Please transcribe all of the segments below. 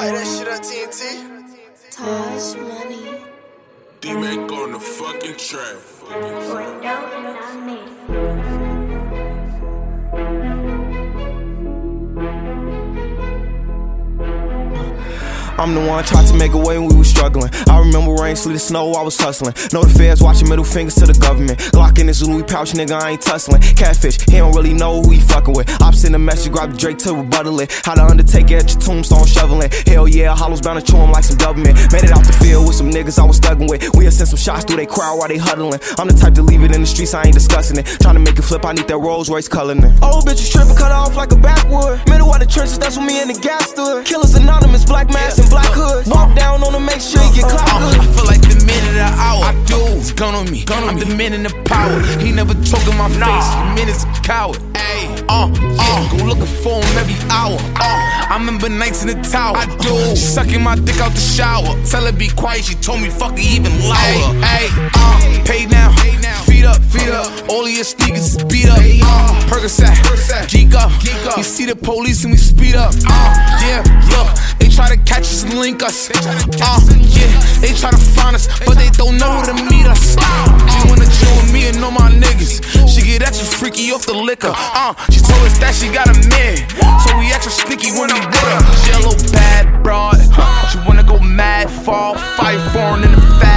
Play that shit on TNT. Taj money. D-Mac on the fucking track. Boy, don't I'm the one tried to make a way when we was struggling. I remember rain, sleet, snow, I was hustling. Know the feds watching middle fingers to the government. Glock in his Louis pouch, nigga, I ain't tussling. Catfish, he don't really know who he fucking with. I'm sending a message, grab the Drake to rebuttal it. How the Undertaker at your tombstone shoveling. Hell yeah, Hollow's bound to chew him like some government. Made it out the field with some niggas I was thugging with. We'll send some shots through they crowd while they huddling. I'm the type to leave it in the streets, I ain't discussing it. Trying to make it flip, I need that Rolls Royce coloring. Old bitches tripping, cut off like a backwood. Middle of the trenches, that's when me and the gas stood. Killers anonymous, black mask gun on me. I'm the man in the power. He never talk in my face. The man is a coward. Ayy, uh, uh. Go looking for him every hour. Uh, I remember nights in the tower. I do. She sucking my dick out the shower. Tell her be quiet. She told me fuck it even louder. Ayy, uh, pay now. Feet up, feet up. All of your sneakers is beat up. Uh, Percocet, geek up. You see the police and we speed up. Uh, yeah, look, they try to catch us and link us. Uh, yeah, niggas. She get freaky off the liquor. Uh, she told us that she got a man, so we extra sneaky when we with her. Yellow bad broad, huh, she wanna go mad, fall, fight foreign in the fast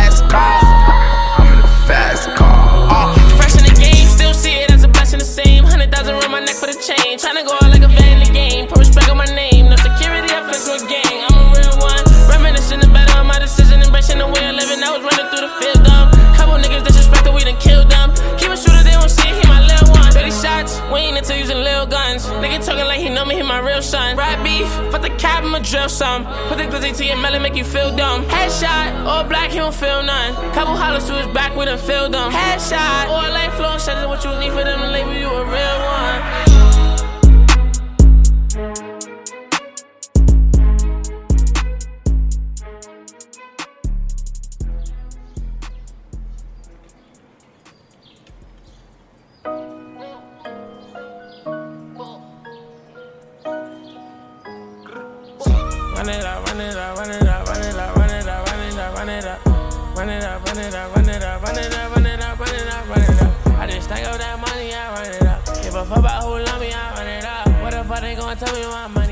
we using little guns. Nigga talking like he know me, he my real son. Ride beef, fuck the cap, I'ma drill some. Put the glizzy to your melon, make you feel dumb. Headshot, all black, he don't feel none. Couple hollers to his back, we done filled them. Headshot, all light flow, shots is what you need for them to label you a real Run it up, run it up, run it up, run it up, run it up, run it up, run it up. Run it up, run it up, run it up, run it up, run it up, run it up, run it up. I just stack up that money, I run it up. Give a fuck about who love me, I run it up. What the fuck they gon' tell me my money?